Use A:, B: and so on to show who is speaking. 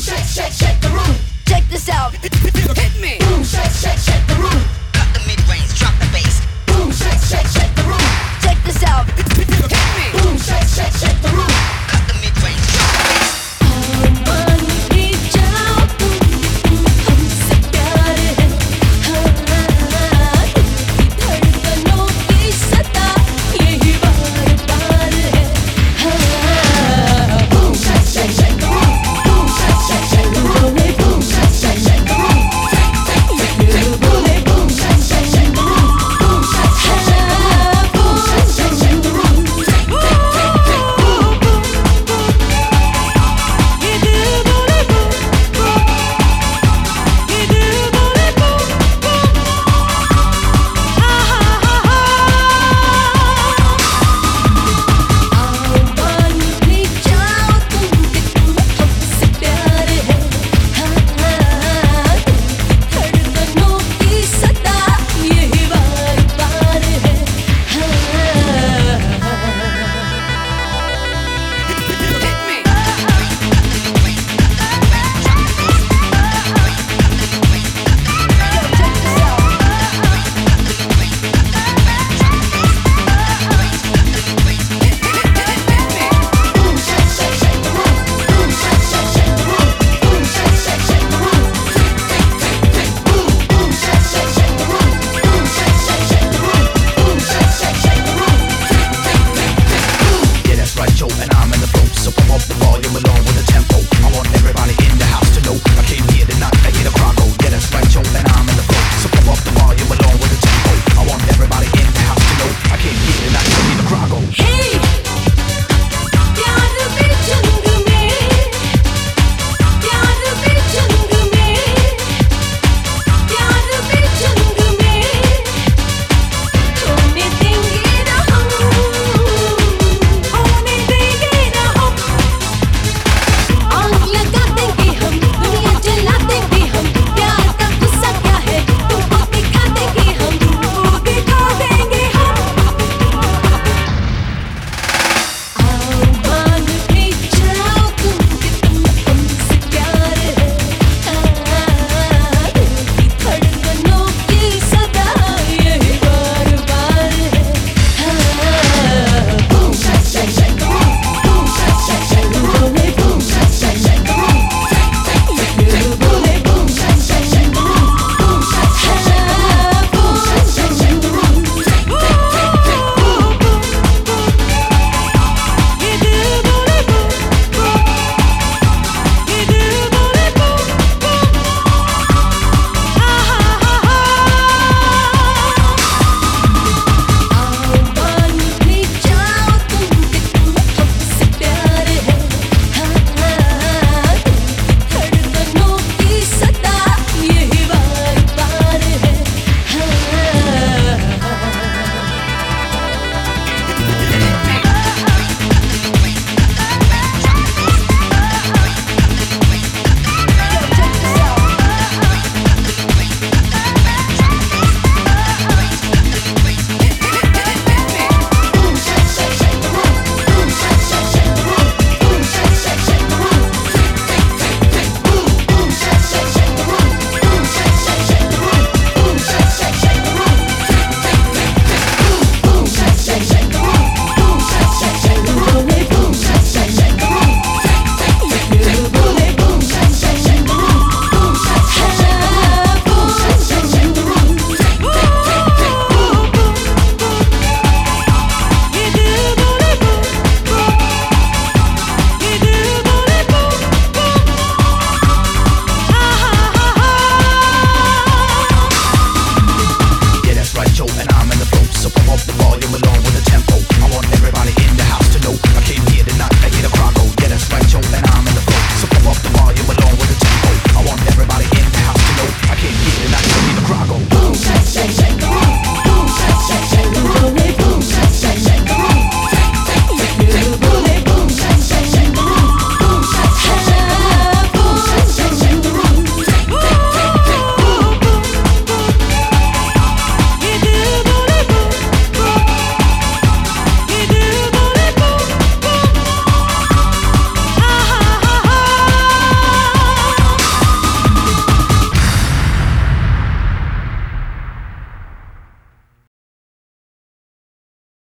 A: shake, shake, shake the room.
B: Check this out. Hit me.
A: Boom, shake, shake, shake the room.
C: Cut the mid-range, drop the bass.
A: Boom, shake, shake, shake the room. Boom, shake, shake, shake the room.